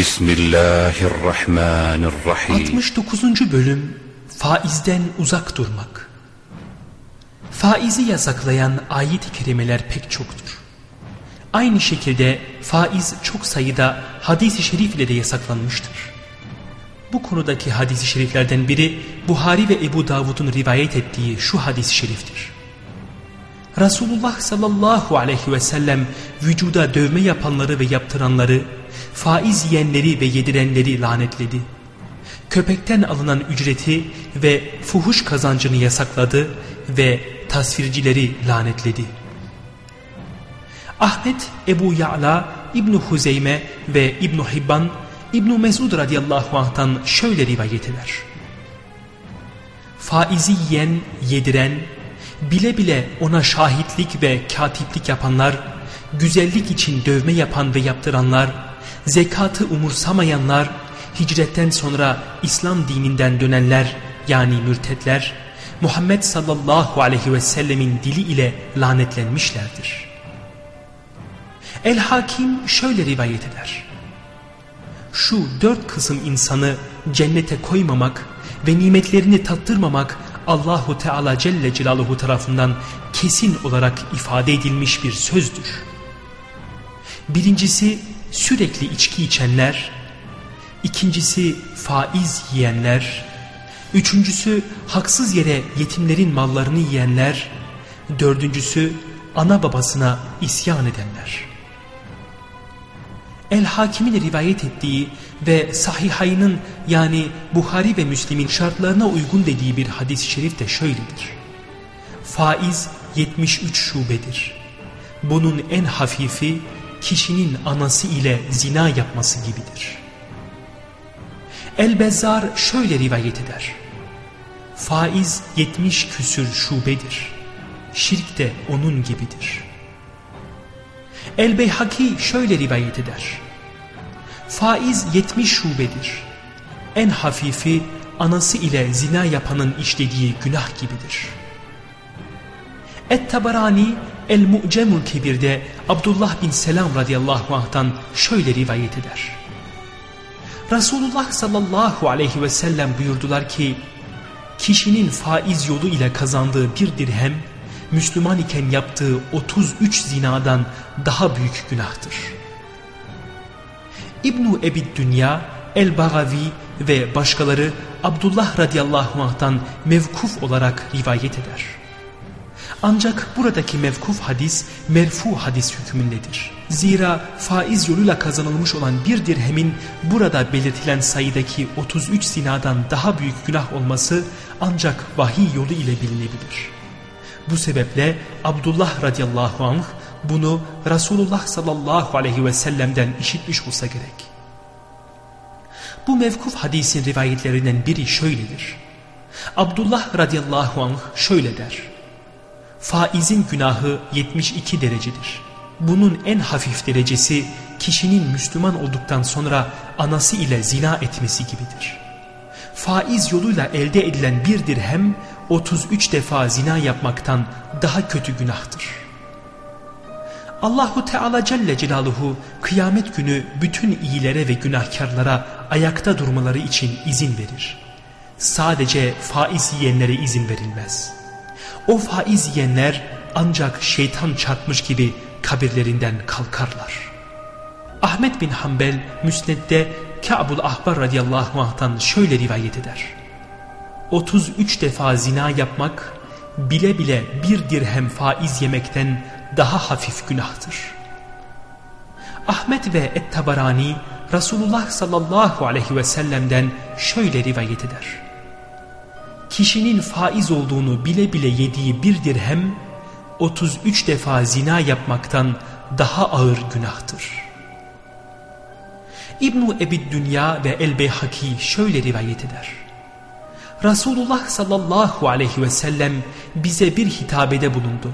Bismillahirrahmanirrahim. 69. Bölüm Faizden uzak durmak Faizi yasaklayan ayet-i kerimeler pek çoktur. Aynı şekilde faiz çok sayıda hadis-i şerif ile de yasaklanmıştır. Bu konudaki hadis-i şeriflerden biri Buhari ve Ebu Davud'un rivayet ettiği şu hadis-i şeriftir. Resulullah sallallahu aleyhi ve sellem vücuda dövme yapanları ve yaptıranları, faiz yiyenleri ve yedirenleri lanetledi. Köpekten alınan ücreti ve fuhuş kazancını yasakladı ve tasvircileri lanetledi. Ahmet, Ebu Ya'la, İbn Huzeyme ve İbn Hibban İbn Mesud radıyallahu anh'tan şöyle rivayet eder. Faizi yiyen, yediren, bile bile ona şahitlik ve katiplik yapanlar, güzellik için dövme yapan ve yaptıranlar, zekatı umursamayanlar, hicretten sonra İslam dininden dönenler yani mürtetler, Muhammed sallallahu aleyhi ve sellemin dili ile lanetlenmişlerdir. El-Hakim şöyle rivayet eder. Şu dört kısım insanı cennete koymamak ve nimetlerini tattırmamak Allahu Teala Celle Celaluhu tarafından kesin olarak ifade edilmiş bir sözdür. Birincisi sürekli içki içenler, ikincisi faiz yiyenler, üçüncüsü haksız yere yetimlerin mallarını yiyenler, dördüncüsü ana babasına isyan edenler. El-Hakim'in rivayet ettiği ve Sahihay'ın yani Buhari ve Müslim'in şartlarına uygun dediği bir hadis-i şerif de şöyledir. Faiz 73 şubedir. Bunun en hafifi kişinin anası ile zina yapması gibidir. El-Bezzar şöyle rivayet eder. Faiz 70 küsür şubedir. Şirk de onun gibidir. El-Beyhaki şöyle rivayet eder. Faiz 70 şubedir. En hafifi anası ile zina yapanın işlediği günah gibidir. Et-Tabarani El-Mu'cemul Kebir'de Abdullah bin Selam radıyallahu anh'tan şöyle rivayet eder. Resulullah sallallahu aleyhi ve sellem buyurdular ki, kişinin faiz yolu ile kazandığı bir dirhem, Müslüman iken yaptığı 33 zinadan daha büyük günahtır. İbnu Ebid Dünya, El-Bagavi ve başkaları Abdullah radıyallahu anh'tan mevkuf olarak rivayet eder. Ancak buradaki mevkuf hadis merfu hadis hükmündedir. Zira faiz yoluyla kazanılmış olan bir dirhemin burada belirtilen sayıdaki 33 zinadan daha büyük günah olması ancak vahiy yolu ile bilinebilir. Bu sebeple Abdullah radıyallahu anh bunu Resulullah sallallahu aleyhi ve sellem'den işitmiş olsa gerek. Bu mevkuf hadisin rivayetlerinden biri şöyledir. Abdullah radıyallahu anh şöyle der. Faizin günahı 72 derecedir. Bunun en hafif derecesi kişinin Müslüman olduktan sonra anası ile zina etmesi gibidir. Faiz yoluyla elde edilen bir dirhem 33 defa zina yapmaktan daha kötü günahtır. Allahu Teala Celle Celaluhu kıyamet günü bütün iyilere ve günahkarlara ayakta durmaları için izin verir. Sadece faiz yiyenlere izin verilmez. O faiz yiyenler ancak şeytan çarpmış gibi kabirlerinden kalkarlar. Ahmet bin Hanbel Müsned'de Ka'bul Ahbar radıyallahu anh'tan şöyle rivayet eder. 33 defa zina yapmak bile bile bir dirhem faiz yemekten daha hafif günahtır. Ahmet ve Et-Tabarani Resulullah sallallahu aleyhi ve sellem'den şöyle rivayet eder. Kişinin faiz olduğunu bile bile yediği bir dirhem 33 defa zina yapmaktan daha ağır günahtır. İbn-i Ebid Dünya ve El-Beyhaki şöyle rivayet eder. Resulullah sallallahu aleyhi ve sellem bize bir hitabede bulundu.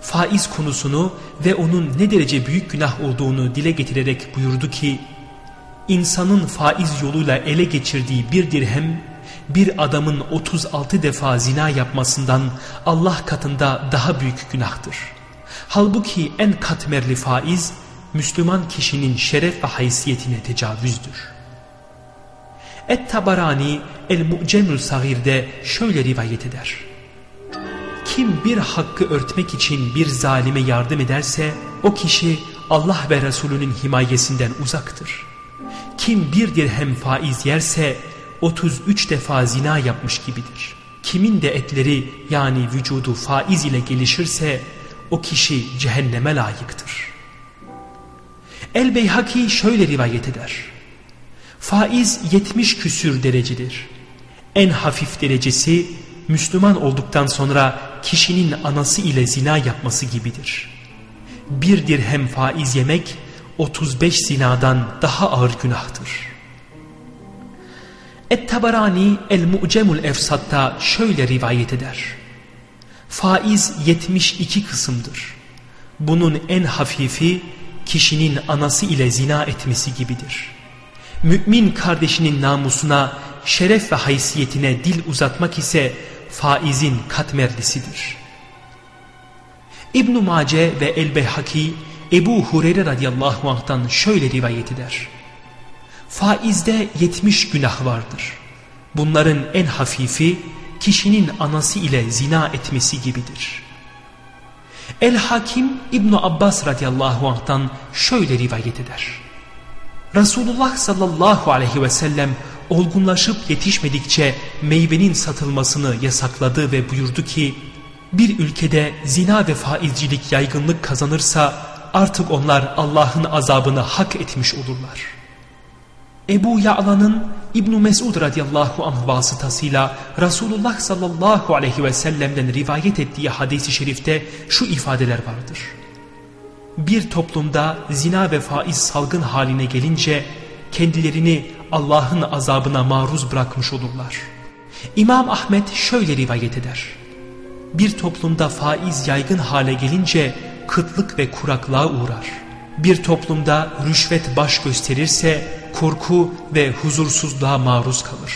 Faiz konusunu ve onun ne derece büyük günah olduğunu dile getirerek buyurdu ki, insanın faiz yoluyla ele geçirdiği bir dirhem, bir adamın 36 defa zina yapmasından Allah katında daha büyük günahtır. Halbuki en katmerli faiz, Müslüman kişinin şeref ve haysiyetine tecavüzdür. Et-Tabarani El-Mu'cemül Sagir'de şöyle rivayet eder. Kim bir hakkı örtmek için bir zalime yardım ederse o kişi Allah ve Resulünün himayesinden uzaktır. Kim bir dirhem faiz yerse 33 defa zina yapmış gibidir. Kimin de etleri yani vücudu faiz ile gelişirse o kişi cehenneme layıktır. El-Beyhaki şöyle rivayet eder. Faiz 70 küsür derecedir. En hafif derecesi Müslüman olduktan sonra kişinin anası ile zina yapması gibidir. Bir dirhem faiz yemek 35 zinadan daha ağır günahtır. Et-Tabarani El-Mu'cemul Efsat'ta şöyle rivayet eder. Faiz 72 kısımdır. Bunun en hafifi kişinin anası ile zina etmesi gibidir. Mümin kardeşinin namusuna, şeref ve haysiyetine dil uzatmak ise faizin katmerlisidir. İbn-i Mace ve El-Beyhaki Ebu Hureyre radıyallahu anh'tan şöyle rivayet eder. Faizde yetmiş günah vardır. Bunların en hafifi kişinin anası ile zina etmesi gibidir. El-Hakim İbn Abbas radıyallahu anh'tan şöyle rivayet eder. Resulullah sallallahu aleyhi ve sellem olgunlaşıp yetişmedikçe meyvenin satılmasını yasakladı ve buyurdu ki bir ülkede zina ve faizcilik yaygınlık kazanırsa artık onlar Allah'ın azabını hak etmiş olurlar. Ebu Ya'la'nın İbn Mesud radıyallahu anh vasıtasıyla Resulullah sallallahu aleyhi ve sellem'den rivayet ettiği hadisi şerifte şu ifadeler vardır. Bir toplumda zina ve faiz salgın haline gelince kendilerini Allah'ın azabına maruz bırakmış olurlar. İmam Ahmet şöyle rivayet eder. Bir toplumda faiz yaygın hale gelince kıtlık ve kuraklığa uğrar. Bir toplumda rüşvet baş gösterirse korku ve huzursuzluğa maruz kalır.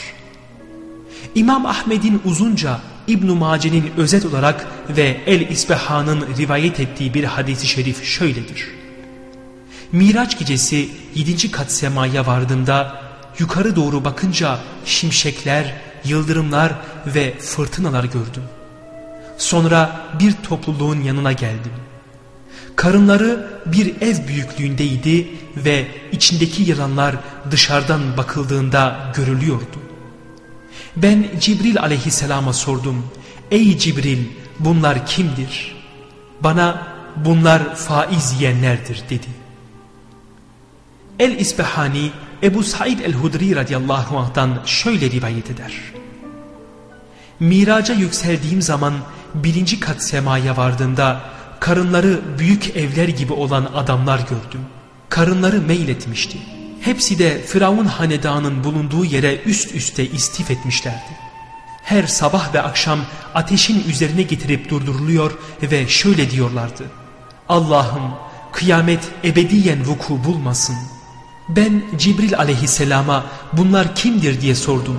İmam Ahmet'in uzunca İbn-i Mace'nin özet olarak ve El-İsbehan'ın rivayet ettiği bir hadisi şerif şöyledir. Miraç gecesi yedinci kat semaya vardığımda yukarı doğru bakınca şimşekler, yıldırımlar ve fırtınalar gördüm. Sonra bir topluluğun yanına geldim. Karınları bir ev büyüklüğündeydi ve içindeki yılanlar dışarıdan bakıldığında görülüyordu. Ben Cibril aleyhisselama sordum. Ey Cibril bunlar kimdir? Bana bunlar faiz yiyenlerdir dedi. El-İsbehani Ebu Said el-Hudri radıyallahu anh'tan şöyle rivayet eder. Miraca yükseldiğim zaman birinci kat semaya vardığımda karınları büyük evler gibi olan adamlar gördüm. Karınları meyletmişti. Hepsi de Firavun hanedanın bulunduğu yere üst üste istif etmişlerdi. Her sabah ve akşam ateşin üzerine getirip durduruluyor ve şöyle diyorlardı. Allah'ım kıyamet ebediyen vuku bulmasın. Ben Cibril aleyhisselama bunlar kimdir diye sordum.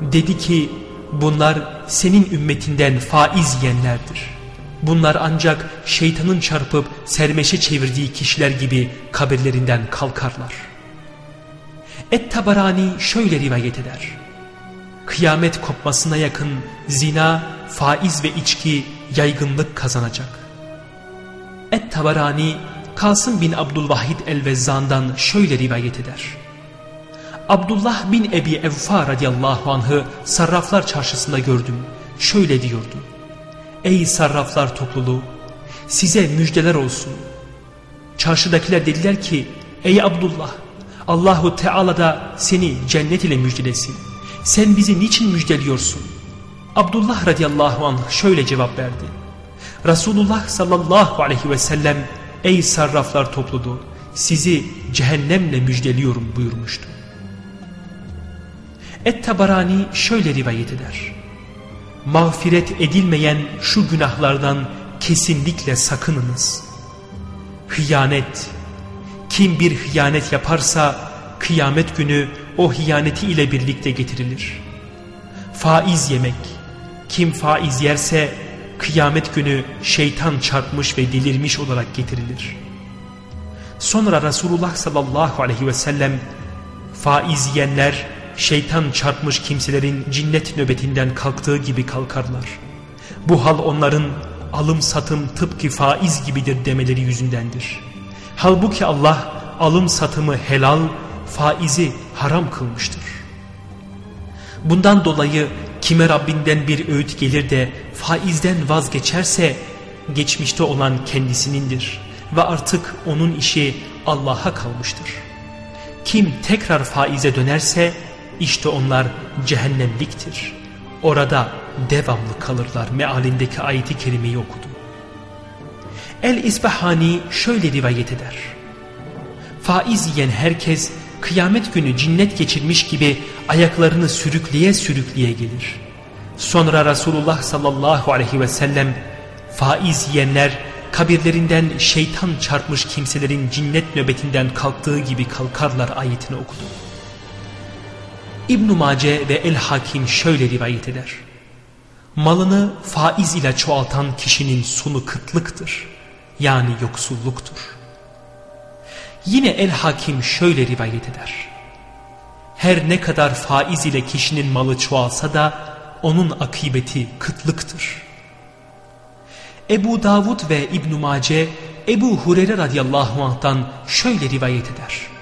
Dedi ki bunlar senin ümmetinden faiz yiyenlerdir. Bunlar ancak şeytanın çarpıp sermeşe çevirdiği kişiler gibi kabirlerinden kalkarlar. Et-Tabarani şöyle rivayet eder. Kıyamet kopmasına yakın zina, faiz ve içki yaygınlık kazanacak. Et-Tabarani Kasım bin Abdülvahid el-Vezzan'dan şöyle rivayet eder. Abdullah bin Ebi Evfa radiyallahu anh'ı sarraflar çarşısında gördüm. Şöyle diyordu. Ey sarraflar topluluğu size müjdeler olsun. Çarşıdakiler dediler ki ey Abdullah Allahu Teala da seni cennet ile müjdelesin. Sen bizi niçin müjdeliyorsun? Abdullah radıyallahu anh şöyle cevap verdi. Resulullah sallallahu aleyhi ve sellem ey sarraflar topluluğu sizi cehennemle müjdeliyorum buyurmuştu. Et-Tabarani şöyle rivayet eder. Mağfiret edilmeyen şu günahlardan kesinlikle sakınınız. Hıyanet. Kim bir hıyanet yaparsa kıyamet günü o hıyaneti ile birlikte getirilir. Faiz yemek. Kim faiz yerse kıyamet günü şeytan çarpmış ve delirmiş olarak getirilir. Sonra Resulullah sallallahu aleyhi ve sellem faiz yiyenler şeytan çarpmış kimselerin cinnet nöbetinden kalktığı gibi kalkarlar. Bu hal onların alım satım tıpkı faiz gibidir demeleri yüzündendir. Halbuki Allah alım satımı helal, faizi haram kılmıştır. Bundan dolayı kime Rabbinden bir öğüt gelir de faizden vazgeçerse geçmişte olan kendisinindir ve artık onun işi Allah'a kalmıştır. Kim tekrar faize dönerse işte onlar cehennemliktir. Orada devamlı kalırlar mealindeki ayeti kerimeyi okudu. El-İsbahani şöyle rivayet eder. Faiz yiyen herkes kıyamet günü cinnet geçirmiş gibi ayaklarını sürükleye sürükleye gelir. Sonra Resulullah sallallahu aleyhi ve sellem faiz yiyenler kabirlerinden şeytan çarpmış kimselerin cinnet nöbetinden kalktığı gibi kalkarlar ayetini okudu. İbn-i Mace ve El-Hakim şöyle rivayet eder. Malını faiz ile çoğaltan kişinin sonu kıtlıktır. Yani yoksulluktur. Yine El-Hakim şöyle rivayet eder. Her ne kadar faiz ile kişinin malı çoğalsa da onun akıbeti kıtlıktır. Ebu Davud ve İbn Mace Ebu Hureyre radıyallahu anh'tan şöyle rivayet eder.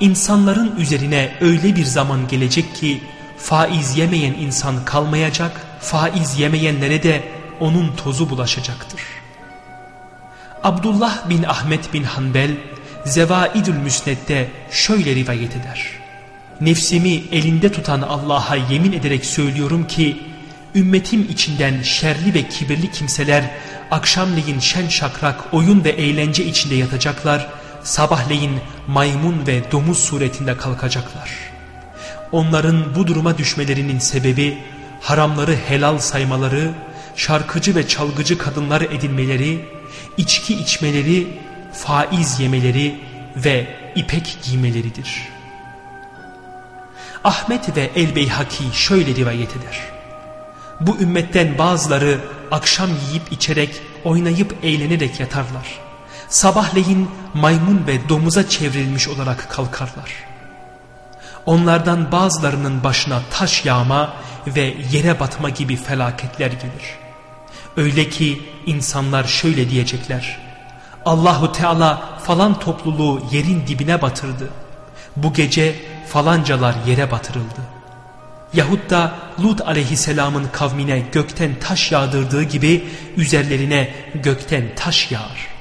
İnsanların üzerine öyle bir zaman gelecek ki faiz yemeyen insan kalmayacak, faiz yemeyenlere de onun tozu bulaşacaktır. Abdullah bin Ahmet bin Hanbel Zevaidül Müsned'de şöyle rivayet eder. Nefsimi elinde tutan Allah'a yemin ederek söylüyorum ki ümmetim içinden şerli ve kibirli kimseler akşamleyin şen şakrak oyun ve eğlence içinde yatacaklar sabahleyin maymun ve domuz suretinde kalkacaklar. Onların bu duruma düşmelerinin sebebi haramları helal saymaları, şarkıcı ve çalgıcı kadınlar edinmeleri, içki içmeleri, faiz yemeleri ve ipek giymeleridir. Ahmet ve El-Beyhaki şöyle rivayet eder. Bu ümmetten bazıları akşam yiyip içerek, oynayıp eğlenerek yatarlar sabahleyin maymun ve domuza çevrilmiş olarak kalkarlar. Onlardan bazılarının başına taş yağma ve yere batma gibi felaketler gelir. Öyle ki insanlar şöyle diyecekler. Allahu Teala falan topluluğu yerin dibine batırdı. Bu gece falancalar yere batırıldı. Yahut da Lut aleyhisselamın kavmine gökten taş yağdırdığı gibi üzerlerine gökten taş yağar.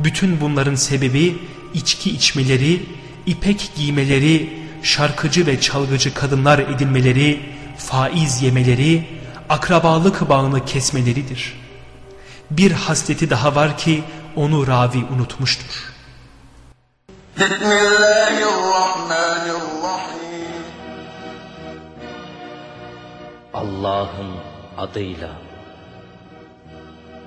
Bütün bunların sebebi içki içmeleri, ipek giymeleri, şarkıcı ve çalgıcı kadınlar edinmeleri, faiz yemeleri, akrabalık bağını kesmeleridir. Bir hasleti daha var ki onu ravi unutmuştur. Allah'ın adıyla